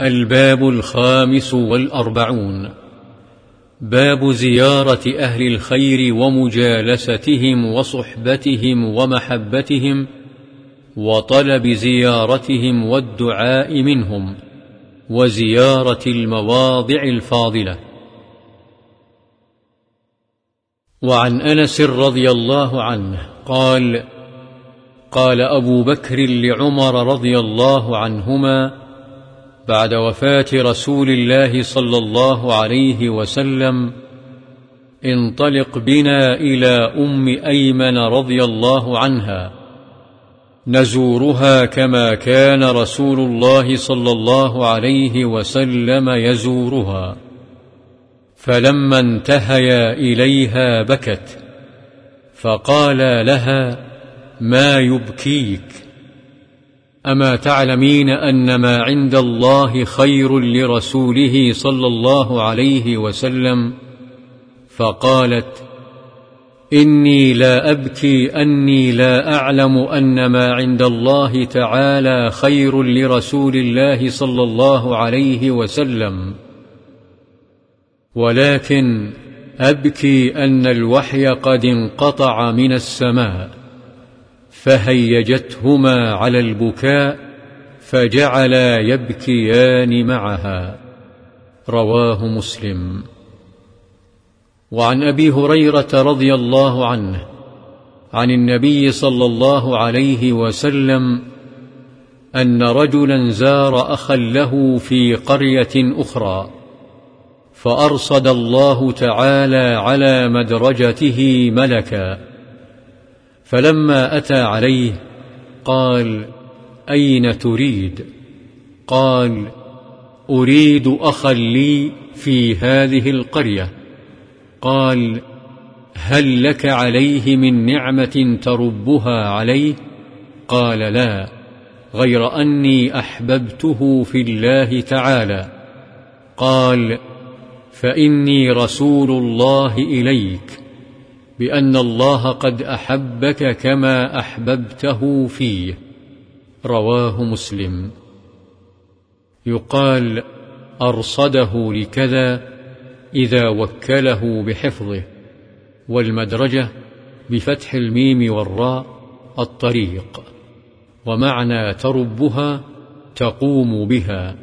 الباب الخامس والأربعون. باب زيارة أهل الخير ومجالستهم وصحبتهم ومحبتهم وطلب زيارتهم والدعاء منهم وزيارة المواضع الفاضلة. وعن أنس رضي الله عنه قال قال أبو بكر لعمر رضي الله عنهما بعد وفاة رسول الله صلى الله عليه وسلم انطلق بنا إلى أم أيمن رضي الله عنها. نزورها كما كان رسول الله صلى الله عليه وسلم يزورها. فلما انتهيا إليها بكت فقال لها ما يبكيك؟ أما تعلمين أن ما عند الله خير لرسوله صلى الله عليه وسلم؟ فقالت إني لا أبكي أني لا أعلم أن ما عند الله تعالى خير لرسول الله صلى الله عليه وسلم. ولكن أبكي أن الوحي قد انقطع من السماء. فهيجتهما على البكاء فجعلا يبكيان معها. رواه مسلم. وعن أبي هريرة رضي الله عنه عن النبي صلى الله عليه وسلم أن رجلا زار أخا له في قرية أخرى فأرصد الله تعالى على مدرجته ملكا. فلما أتى عليه قال أين تريد؟ قال أريد أخا لي في هذه القرية. قال هل لك عليه من نعمة تربها عليه؟ قال لا غير أني أحببته في الله تعالى. قال فإني رسول الله إليك. بأن الله قد أحبك كما أحببته فيه. رواه مسلم. يقال أرصده لكذا إذا وكله بحفظه والمدرجة بفتح الميم والراء الطريق ومعنى تربها تقوم بها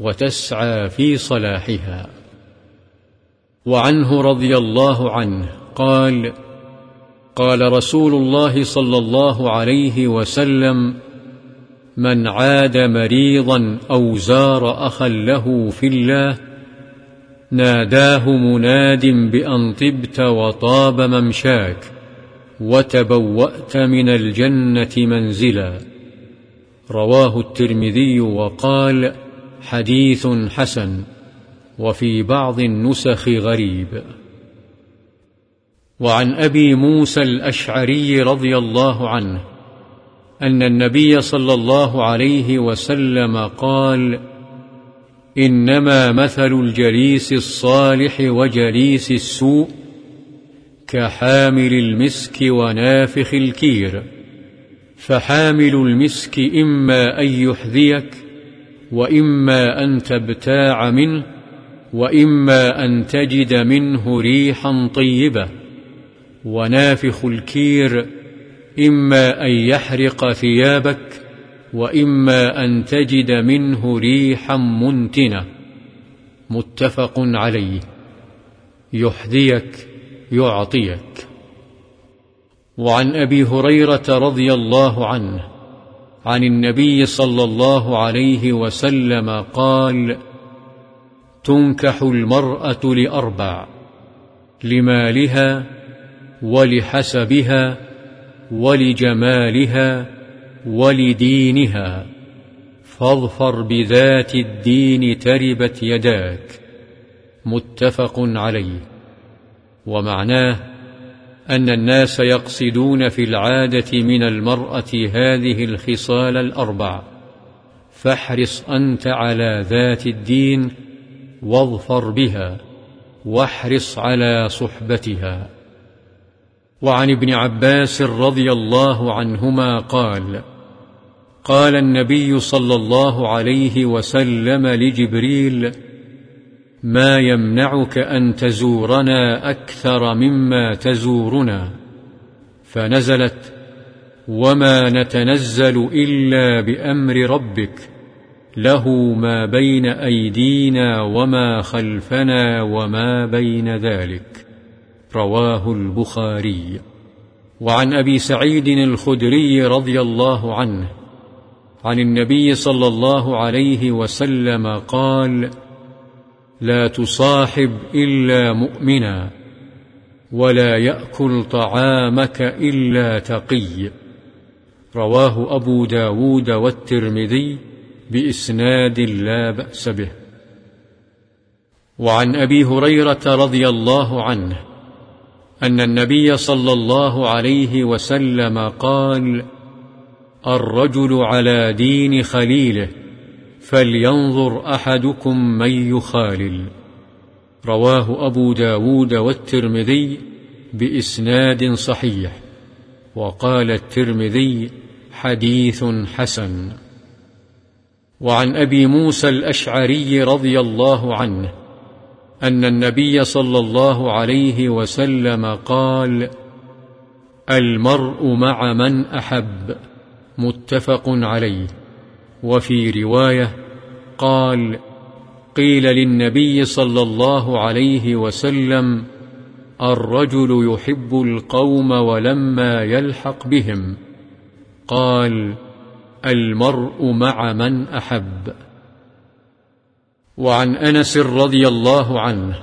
وتسعى في صلاحها. وعنه رضي الله عنه قال قال رسول الله صلى الله عليه وسلم من عاد مريضا أو زار أخا له في الله ناداه مناد بأن طبت وطاب ممشاك وتبوأت من الجنة منزلا رواه الترمذي وقال حديث حسن وفي بعض النسخ غريب وعن أبي موسى الأشعري رضي الله عنه أن النبي صلى الله عليه وسلم قال إنما مثل الجليس الصالح وجليس السوء كحامل المسك ونافخ الكير فحامل المسك إما أن يحذيك وإما أن تبتاع منه وإما أن تجد منه ريحا طيبة. ونافخ الكير إما أن يحرق ثيابك وإما أن تجد منه ريحا منتنة. متفق عليه. يحذيك يعطيك. وعن أبي هريرة رضي الله عنه عن النبي صلى الله عليه وسلم قال تنكح المرأة لأربع لمالها ولحسبها ولجمالها ولدينها. فاظفر بذات الدين تربت يداك. متفق عليه. ومعناه أن الناس يقصدون في العادة من المرأة هذه الخصال الأربع. فاحرص أنت على ذات الدين واظفر بها واحرص على صحبتها. وعن ابن عباس رضي الله عنهما قال قال النبي صلى الله عليه وسلم لجبريل ما يمنعك أن تزورنا أكثر مما تزورنا؟ فنزلت وما نتنزل إلا بأمر ربك له ما بين أيدينا وما خلفنا وما بين ذلك. رواه البخاري. وعن أبي سعيد الخدري رضي الله عنه عن النبي صلى الله عليه وسلم قال لا تصاحب إلا مؤمنا ولا يأكل طعامك إلا تقي. رواه أبو داود والترمذي بإسناد لا بأس به. وعن أبي هريرة رضي الله عنه أن النبي صلى الله عليه وسلم قال الرجل على دين خليله فلينظر أحدكم من يخالل. رواه أبو داود والترمذي بإسناد صحيح وقال الترمذي حديث حسن. وعن أبي موسى الأشعري رضي الله عنه أن النبي صلى الله عليه وسلم قال المرء مع من أحب. متفق عليه. وفي رواية قال قيل للنبي صلى الله عليه وسلم الرجل يحب القوم ولما يلحق بهم. قال المرء مع من أحب. وعن أنس رضي الله عنه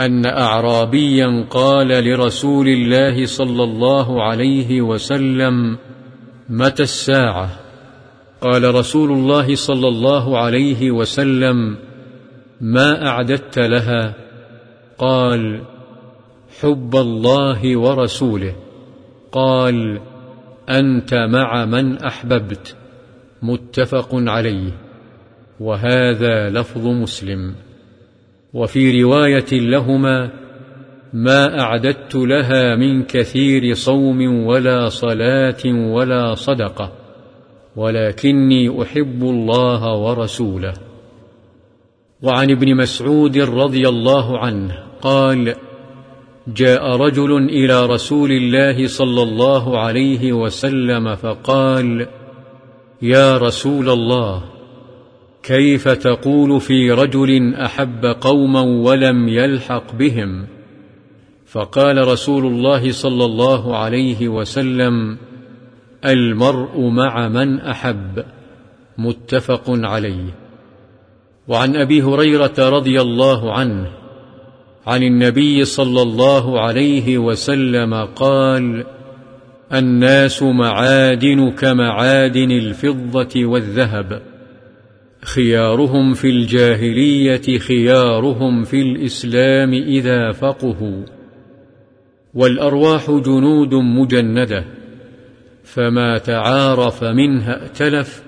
أن أعرابيا قال لرسول الله صلى الله عليه وسلم متى الساعة؟ قال رسول الله صلى الله عليه وسلم ما أعددت لها؟ قال حب الله ورسوله. قال أنت مع من أحببت. متفق عليه. وهذا لفظ مسلم. وفي رواية لهما ما أعددت لها من كثير صوم ولا صلاة ولا صدقة ولكني أحب الله ورسوله. وعن ابن مسعود رضي الله عنه قال جاء رجل إلى رسول الله صلى الله عليه وسلم فقال يا رسول الله كيف تقول في رجل أحب قوما ولم يلحق بهم؟ فقال رسول الله صلى الله عليه وسلم المرء مع من أحب متفق عليه. وعن أبي هريرة رضي الله عنه عن النبي صلى الله عليه وسلم قال الناس معادن كمعادن الفضة والذهب. خيارهم في الجاهلية خيارهم في الإسلام إذا فقهوا. والأرواح جنود مجندة فما تعارف منها ائتلف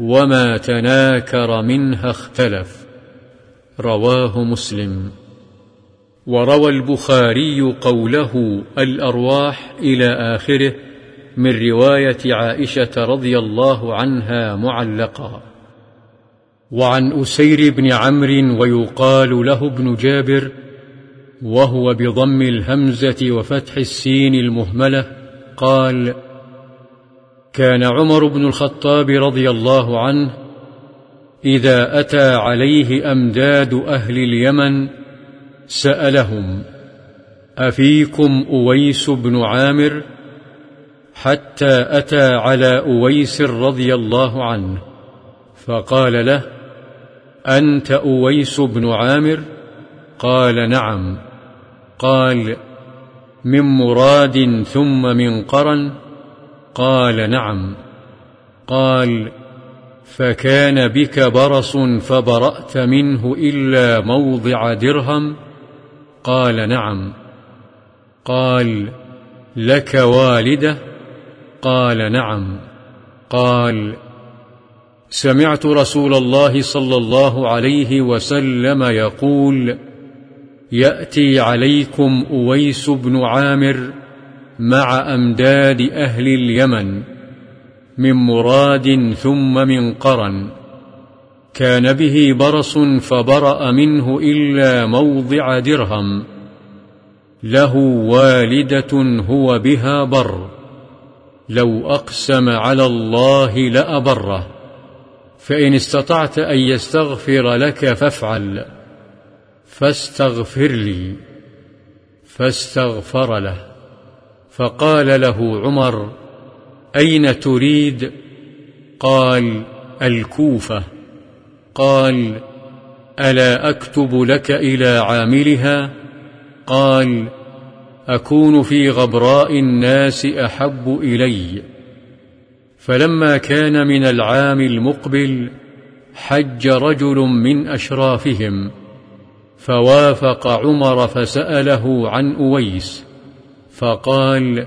وما تناكر منها اختلف. رواه مسلم. وروى البخاري قوله الأرواح إلى آخره من رواية عائشة رضي الله عنها معلقا وعن أسير بن عمرو ويقال له ابن جابر وهو بضم الهمزة وفتح السين المهملة قال كان عمر بن الخطاب رضي الله عنه إذا أتى عليه أمداد أهل اليمن سألهم أفيكم أويس بن عامر؟ حتى أتى على أويس رضي الله عنه فقال له أنت أويس بن عامر؟ قال نعم. قال من مراد ثم من قرن؟ قال نعم. قال فكان بك برص فبرأت منه إلا موضع درهم؟ قال نعم. قال لك والده؟ قال نعم. قال سمعت رسول الله صلى الله عليه وسلم يقول يأتي عليكم أويس بن عامر مع أمداد أهل اليمن من مراد ثم من قرن. كان به برص فبرأ منه إلا موضع درهم. له والدة هو بها بر. لو أقسم على الله لأبره. فإن استطعت أن يستغفر لك فافعل فاستغفر لي فاستغفر له. فقال له عمر أين تريد؟ قال الكوفة. قال ألا أكتب لك إلى عاملها؟ قال أكون في غبراء الناس أحب إلي. فلما كان من العام المقبل حج رجل من أشرافهم فوافق عمر فسأله عن أويس فقال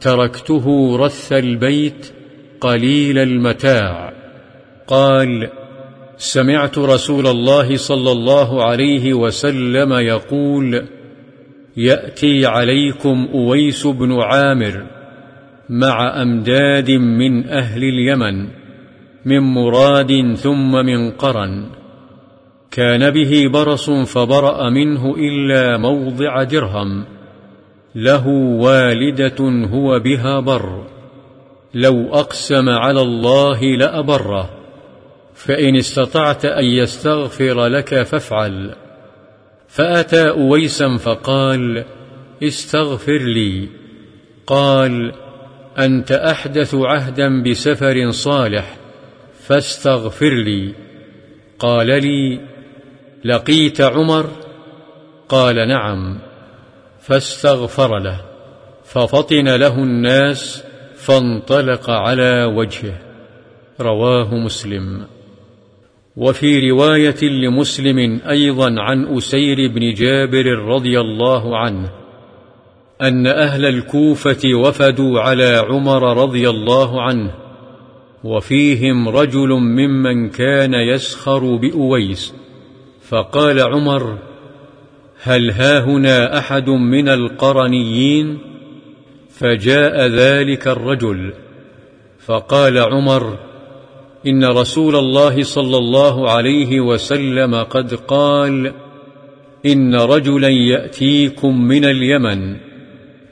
تركته رث البيت قليل المتاع قال سمعت رسول الله صلى الله عليه وسلم يقول يأتي عليكم أويس بن عامر مع أمداد من أهل اليمن من مراد ثم من قرن. كان به برص فبرأ منه إلا موضع درهم. له والدة هو بها بر. لو أقسم على الله لأبره. فإن استطعت أن يستغفر لك فافعل. فأتى أويسا فقال استغفر لي. قال أنت أحدث عهدا بسفر صالح فاستغفر لي. قال لي لقيت عمر؟ قال نعم فاستغفر له. ففطن له الناس فانطلق على وجهه. رواه مسلم. وفي رواية لمسلم أيضا عن أسير بن جابر رضي الله عنه أن أهل الكوفة وفدوا على عمر رضي الله عنه وفيهم رجل ممن كان يسخر بأويس فقال عمر هل هاهنا أحد من القرنيين؟ فجاء ذلك الرجل فقال عمر إن رسول الله صلى الله عليه وسلم قد قال إن رجلا يأتيكم من اليمن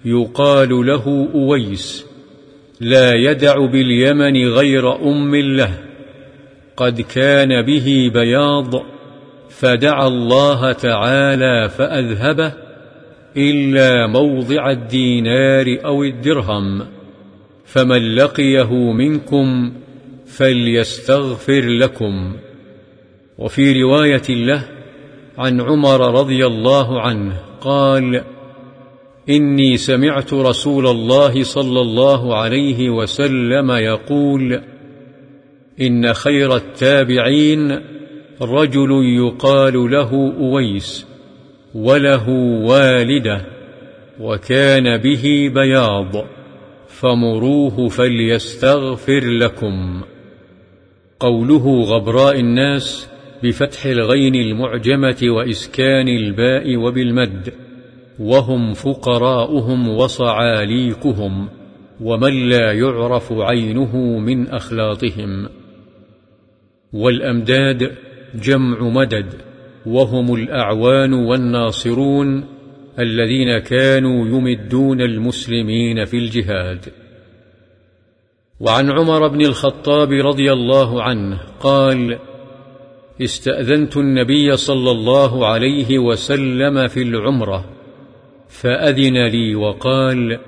يقال له أويس لا يدع باليمن غير أم له. قد كان به بياض فدعا الله تعالى فأذهبه إلا موضع الدينار أو الدرهم. فمن لقيه منكم فليستغفر لكم. وفي رواية له عن عمر رضي الله عنه قال إني سمعت رسول الله صلى الله عليه وسلم يقول إن خير التابعين رجل يقال له أويس وله والده وكان به بياض فمروه فليستغفر لكم. قوله غبراء الناس بفتح الغين المعجمة وإسكان الباء وبالمد. وهم فقراؤهم وصعاليكهم ومن لا يعرف عينه من أخلاطهم. والأمداد جمع مدد وهم الأعوان والناصرون الذين كانوا يمدون المسلمين في الجهاد. وعن عمر بن الخطاب رضي الله عنه قال استأذنت النبي صلى الله عليه وسلم في العمرة فأذن لي وقال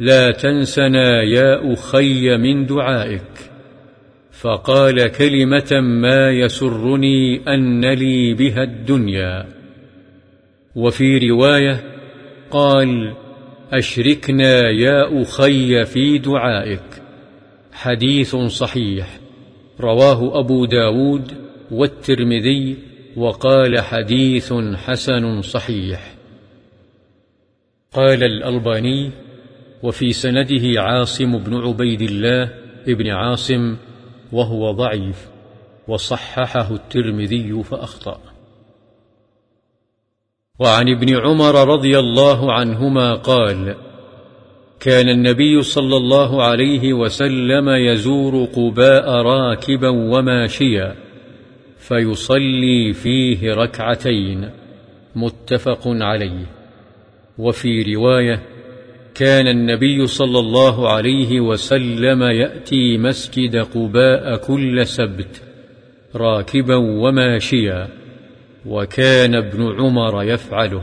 لا تنسنا يا أخي من دعائك. فقال كلمة ما يسرني أن لي بها الدنيا. وفي رواية قال أشركنا يا أخي في دعائك. حديث صحيح. رواه أبو داود والترمذي وقال حديث حسن صحيح. قال الألباني وفي سنده عاصم بن عبيد الله ابن عاصم وهو ضعيف وصححه الترمذي فأخطأ. وعن ابن عمر رضي الله عنهما قال كان النبي صلى الله عليه وسلم يزور قباء راكبا وماشيا فيصلي فيه ركعتين متفق عليه. وفي رواية كان النبي صلى الله عليه وسلم يأتي مسجد قباء كل سبت راكبا وماشيا وكان ابن عمر يفعله.